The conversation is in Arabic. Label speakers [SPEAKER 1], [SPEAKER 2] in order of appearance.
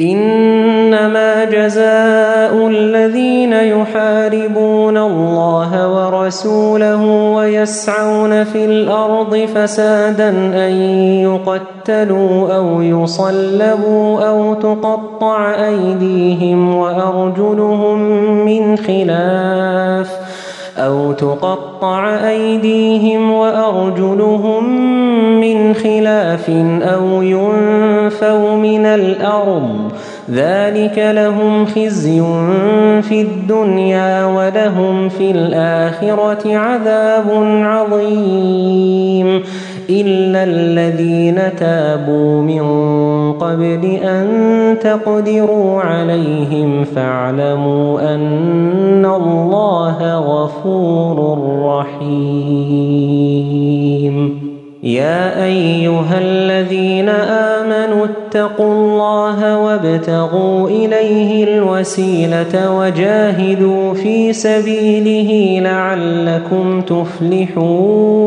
[SPEAKER 1] إنما جزاء الذين يحاربون الله ورسوله ويسعون في الأرض فسادا أن يقتلوا أو يصلبوا أو تقطع أيديهم وأرجلهم من خلاف أو تقطع أيديهم وأرجلهم من خلاف أو ينفوا من الأرض ذلك لهم خزي في الدنيا ولهم في الآخرة عذاب عظيم إلا الذين تابوا من قبل أن تقدروا عليهم فاعلموا أن الله غفور رحيم يا أيها الذين آمنوا اتقوا الله وابتغوا إليه الوسيلة وجاهدوا في سبيله لعلكم تفلحون